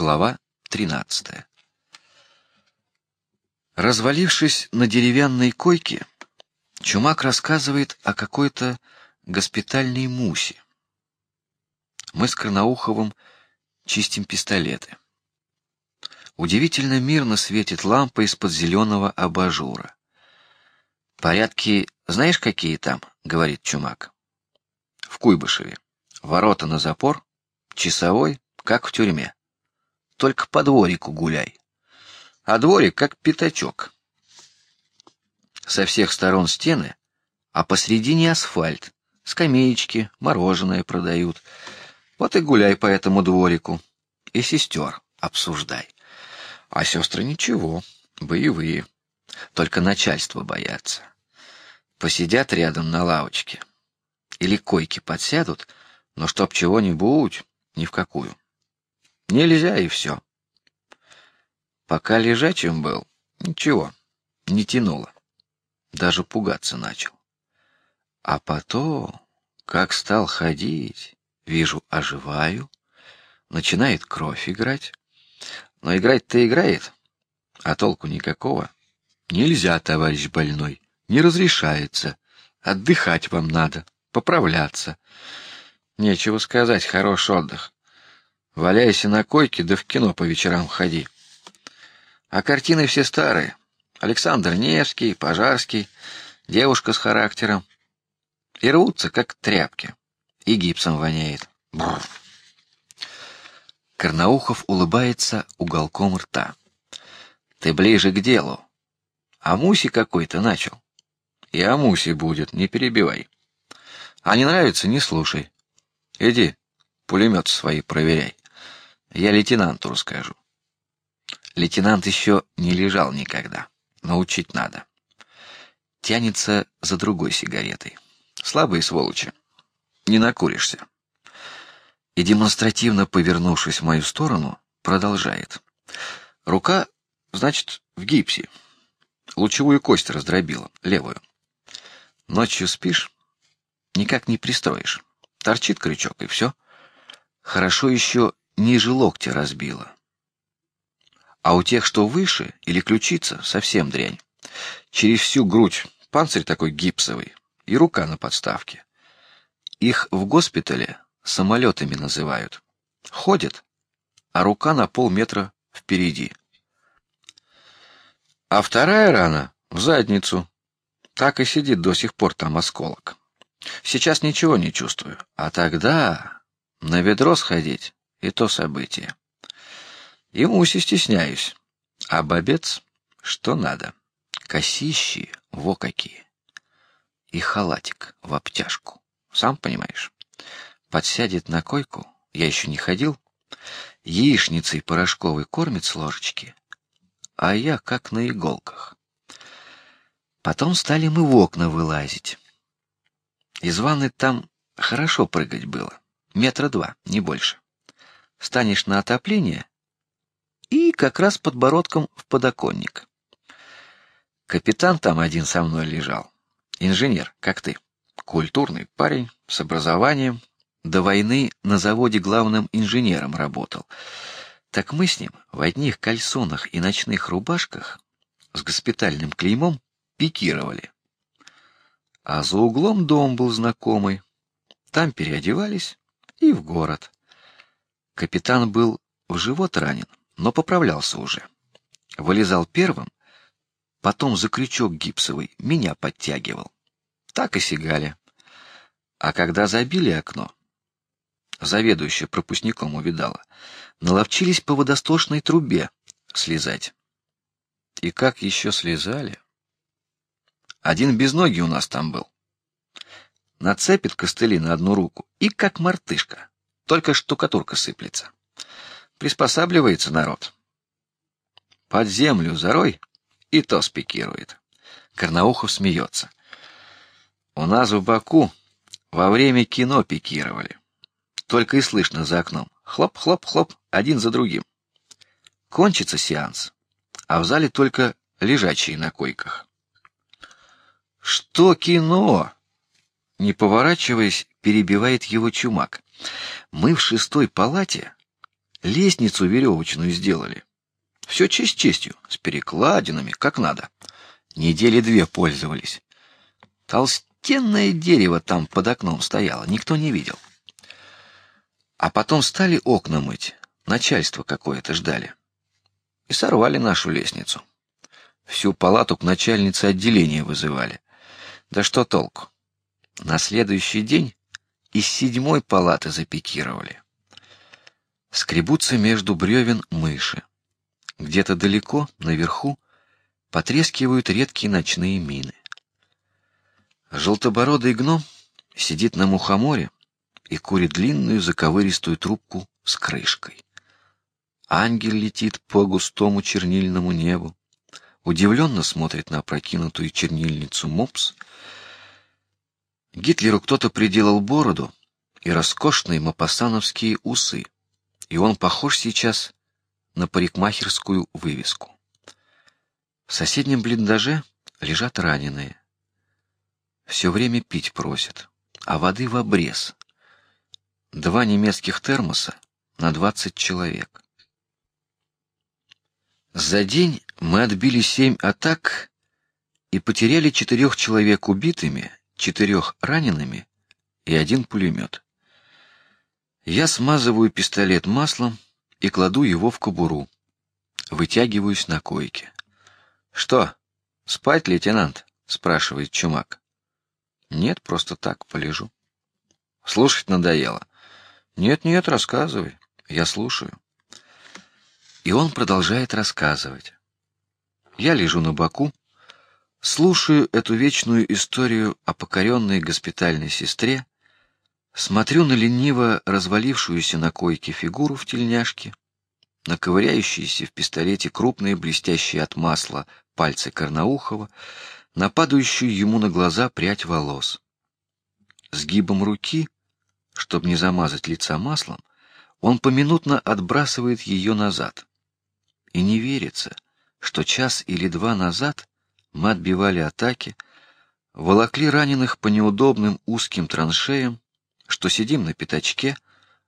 Глава 13. Развалившись на деревянной койке, Чумак рассказывает о какой-то госпитальной мусе. Мы с Карнауховым чистим пистолеты. Удивительно мирно светит лампа из-под зеленого абажура. Порядки, знаешь, какие там? говорит Чумак. В Куйбышеве. Ворота на запор, часовой, как в тюрьме. Только по дворику гуляй. А дворик как пятачок. Со всех сторон стены, а посредине асфальт, скамеечки, мороженое продают. Вот и гуляй по этому дворику и сестер обсуждай. А сестры ничего, боевые, только начальство боятся. Посидят рядом на лавочке или койке подсядут, но чтоб чего-нибудь ни в какую. Нельзя и все. Пока лежачим был, ничего, не тянуло, даже пугаться начал. А потом, как стал ходить, вижу, оживаю, начинает кровь играть, но играть-то играет, а толку никакого. Нельзя, товарищ больной, не разрешается. Отдыхать вам надо, поправляться. Нечего сказать, хороший отдых. Валяйся на койке, да в кино по вечерам ходи. А картины все старые. Александр Невский, Пожарский, девушка с характером. И рвутся как тряпки. И гипсом воняет. Бррр. Карнаухов улыбается уголком рта. Ты ближе к делу. А Муси какой-то начал. И о Муси будет, не перебивай. А не нравится, не слушай. Иди, пулемет свои проверяй. Я лейтенанту расскажу. Лейтенант еще не лежал никогда. Научить надо. Тянется за другой сигаретой. Слабые сволочи. Не накуришься и демонстративно повернувшись в мою сторону, продолжает: рука, значит, в гипсе, лучевую кость раздробила, левую. Ночью спишь, никак не пристроишь, торчит крючок и все. Хорошо еще ниже локтя разбила. А у тех, что выше или ключица, совсем дрянь. Через всю грудь панцирь такой гипсовый и рука на подставке. Их в госпитале самолетами называют. Ходят, а рука на полметра впереди. А вторая рана в задницу. Так и сидит до сих пор там осколок. Сейчас ничего не чувствую, а тогда на ведро сходить и то событие. И муси стесняюсь, а бобец что надо, косищи во какие и халатик в обтяжку, сам понимаешь подсядет на койку, я еще не ходил, яичницей порошковой кормит с ложечки, а я как на иголках. Потом стали мы в окна вылазить. Из ванны там хорошо прыгать было, метра два, не больше. Станешь на отопление и как раз подбородком в подоконник. Капитан там один со мной лежал, инженер, как ты, культурный парень с образованием, до войны на заводе главным инженером работал. Так мы с ним в одних кальсонах и ночных рубашках с госпитальным клеймом пикировали. А за углом дом был знакомый. Там переодевались и в город. Капитан был в живот ранен, но поправлялся уже. Вылезал первым, потом за крючок гипсовый меня подтягивал. Так и сигали. А когда забили окно, заведующая пропускником увидала, наловчились по водосточной трубе слезать. И как еще слезали? Один без ноги у нас там был. Нацепит костыли на одну руку и как мартышка, только штукатурка сыплется. Приспосабливается народ. Под землю зарой и то спикирует. Карнаухов смеется. У нас в Баку во время кино пикировали. Только и слышно за окном: хлоп-хлоп-хлоп, один за другим. Кончится сеанс, а в зале только лежачие на койках. Что кино? Не поворачиваясь, перебивает его чумак. Мы в шестой палате Лестницу веревочную сделали. Все честь честью, с перекладинами, как надо. Недели две пользовались. Толстенное дерево там под окном стояло, никто не видел. А потом стали окна мыть, начальство какое-то ждали. И сорвали нашу лестницу. Всю палату к начальнице отделения вызывали. Да что толку? На следующий день из седьмой палаты запикировали. Скребутся между бревен мыши. Где-то далеко, наверху, потрескивают редкие ночные мины. Желтобородый гном сидит на мухоморе и курит длинную заковыристую трубку с крышкой. Ангел летит по густому чернильному небу, удивленно смотрит на опрокинутую чернильницу мопс. Гитлеру кто-то приделал бороду и роскошные мапасановские усы, и он похож сейчас на парикмахерскую вывеску. В соседнем блиндаже лежат раненые. Все время пить просят, а воды в обрез. Два немецких термоса на двадцать человек. За день мы отбили семь атак и потеряли четырех человек убитыми, четырех ранеными и один пулемет. Я смазываю пистолет маслом и кладу его в кобуру. Вытягиваюсь на койке. Что? Спать, лейтенант? спрашивает Чумак. Нет, просто так полежу. Слушать надоело. Нет, нет, рассказывай. Я слушаю. И он продолжает рассказывать. Я лежу на боку, слушаю эту вечную историю о покоренной госпитальной сестре, смотрю на лениво развалившуюся на койке фигуру в тельняшке, на ковыряющиеся в пистолете крупные блестящие от масла пальцы Карнаухова, на падающую ему на глаза прядь волос. Сгибом руки, чтобы не замазать лица маслом, он поминутно отбрасывает ее назад. И не верится, что час или два назад мы отбивали атаки, волокли раненых по неудобным узким траншеям, что сидим на пятачке,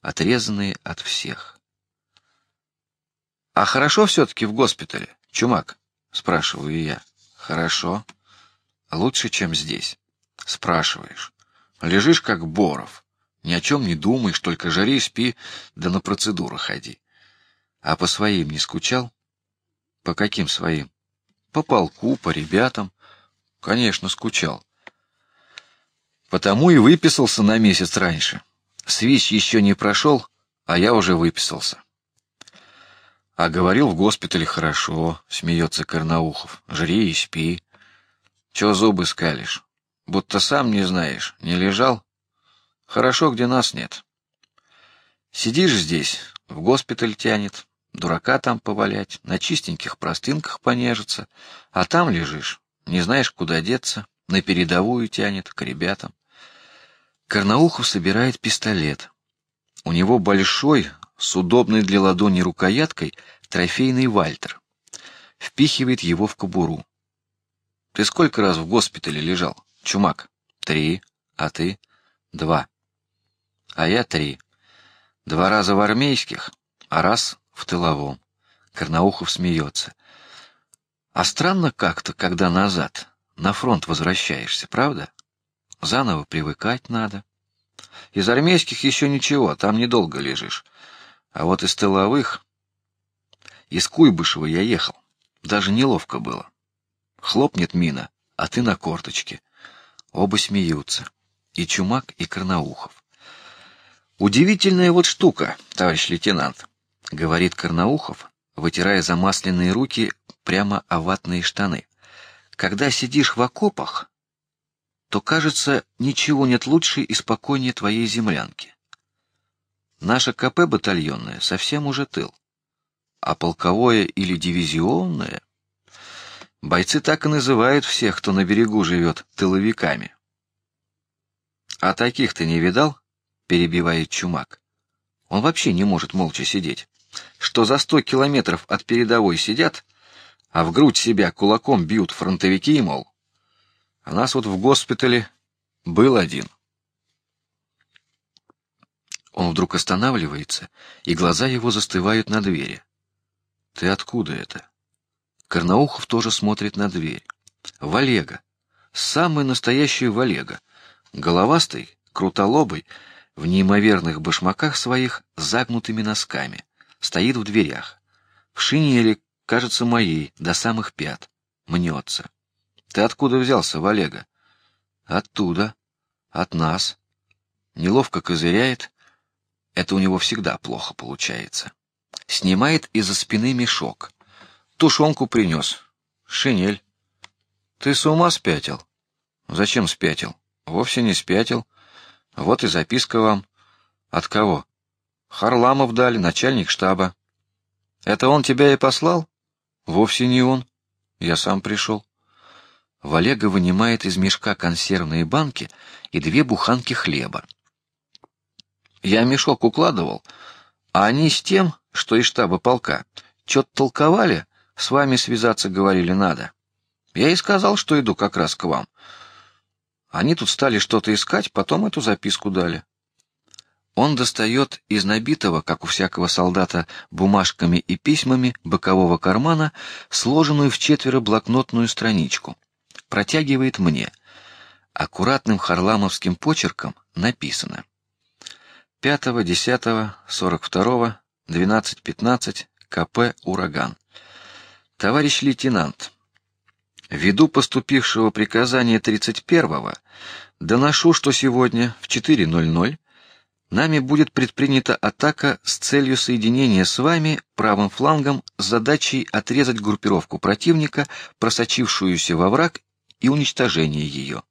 отрезанные от всех. А хорошо все-таки в госпитале, чумак? спрашиваю я. Хорошо, лучше, чем здесь. Спрашиваешь, лежишь как боров, ни о чем не думаешь, только жари спи, да на процедуру ходи. А по своим не скучал? По каким своим? По полку, по ребятам. Конечно, скучал. Потому и выписался на месяц раньше. Свищ еще не прошел, а я уже выписался. А говорил в госпитале хорошо, смеется Карнаухов. Жри и спи. Че зубы скалишь? Будто сам не знаешь, не лежал? Хорошо, где нас нет. Сидишь здесь, в госпиталь тянет, дурака там повалять, на чистеньких простынках понежиться, а там лежишь, не знаешь, куда деться, на передовую тянет к ребятам. Карнаухов собирает пистолет. У него большой, с удобной для ладони рукояткой, трофейный Вальтер. Впихивает его в кобуру. Ты сколько раз в госпитале лежал, чумак? Три. А ты? Два. А я три. Два раза в армейских, а раз в тыловом. Карнаухов смеется. А странно как-то, когда назад на фронт возвращаешься, правда? Заново привыкать надо. Из армейских еще ничего, там недолго лежишь. А вот из тыловых, из Куйбышева я ехал, даже неловко было. Хлопнет мина, а ты на корточке. Оба смеются, и Чумак, и Карнаухов. Удивительная вот штука, товарищ лейтенант говорит Карнаухов, вытирая замасленные руки прямо о ватные штаны. Когда сидишь в окопах, то кажется, ничего нет лучше и спокойнее твоей землянки. Наша КП батальонная совсем уже тыл, а полковое или дивизионное бойцы так и называют всех, кто на берегу живет, тыловиками. А таких ты не видал? перебивает Чумак. Он вообще не может молча сидеть что за сто километров от передовой сидят, а в грудь себя кулаком бьют фронтовики, мол. А нас вот в госпитале был один. Он вдруг останавливается, и глаза его застывают на двери. Ты откуда это? Карнаухов тоже смотрит на дверь. Валега, самый настоящий Валега, головастый, крутолобый, в неимоверных башмаках своих загнутыми носками, стоит в дверях, в шинели, кажется моей, до самых пят, мнется. Ты откуда взялся, Валега? Оттуда, от нас. Неловко козыряет. Это у него всегда плохо получается. Снимает из-за спины мешок. Тушенку принес. Шинель. Ты с ума спятил? Зачем спятил? Вовсе не спятил. Вот и записка вам. От кого? Харламов дали, начальник штаба. Это он тебя и послал? Вовсе не он. Я сам пришел. Валега вынимает из мешка консервные банки и две буханки хлеба. Я мешок укладывал, а они с тем, что из штаба полка, что-то толковали, с вами связаться говорили надо. Я и сказал, что иду как раз к вам. Они тут стали что-то искать, потом эту записку дали. Он достает из набитого, как у всякого солдата, бумажками и письмами бокового кармана сложенную в четверо блокнотную страничку, протягивает мне. Аккуратным харламовским почерком написано: 5, 10, 42, 12, 15, КП Ураган. Товарищ лейтенант, ввиду поступившего приказания 31-го, доношу, что сегодня в 4:00 нами будет предпринята атака с целью соединения с вами правым флангом с задачей отрезать группировку противника, просочившуюся во враг, и уничтожения ее.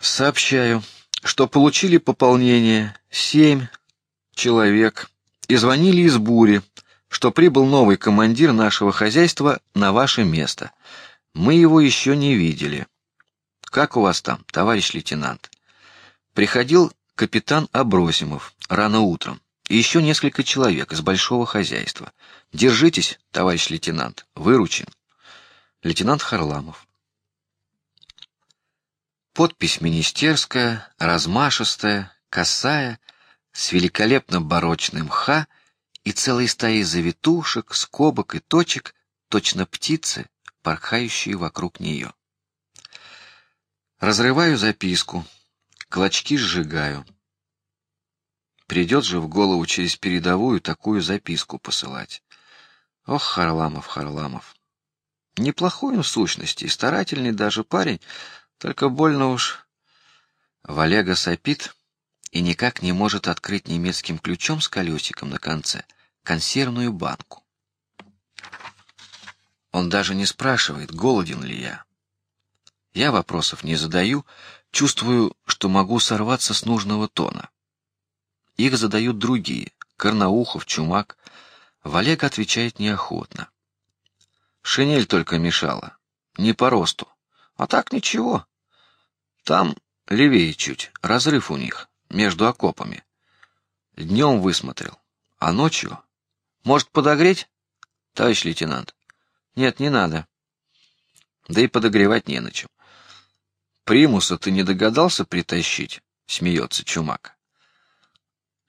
Сообщаю, что получили пополнение семь человек и звонили из бури, что прибыл новый командир нашего хозяйства на ваше место. Мы его еще не видели. Как у вас там, товарищ лейтенант? Приходил капитан Абросимов рано утром и еще несколько человек из большого хозяйства. Держитесь, товарищ лейтенант, выручен. Лейтенант Харламов. Подпись министерская, размашистая, косая, с великолепно барочным ха и целой стаей завитушек, скобок и точек, точно птицы, порхающие вокруг нее. Разрываю записку, клочки сжигаю. Придет же в голову через передовую такую записку посылать. Ох, Харламов, Харламов, неплохой он в сущности, старательный даже парень, только больно уж. Валега сопит и никак не может открыть немецким ключом с колесиком на конце консервную банку. Он даже не спрашивает, голоден ли я. Я вопросов не задаю, Чувствую, что могу сорваться с нужного тона. Их задают другие: Карнаухов, Чумак. Валек отвечает неохотно. Шинель только мешала, не по росту, а так ничего. Там левее чуть, разрыв у них между окопами. Днем высмотрел, а ночью, может подогреть, товарищ лейтенант? Нет, не надо. Да и подогревать не на чем. Примуса ты не догадался притащить? Смеется Чумак.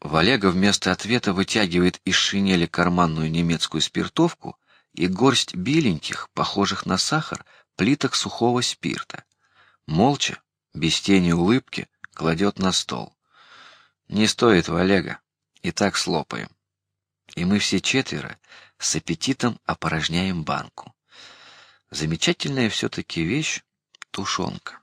Валега вместо ответа вытягивает из шинели карманную немецкую спиртовку и горсть беленьких, похожих на сахар, плиток сухого спирта. Молча, без тени улыбки, кладет на стол. Не стоит, Валега, и так слопаем. И мы все четверо с аппетитом опорожняем банку. Замечательная все-таки вещь тушенка.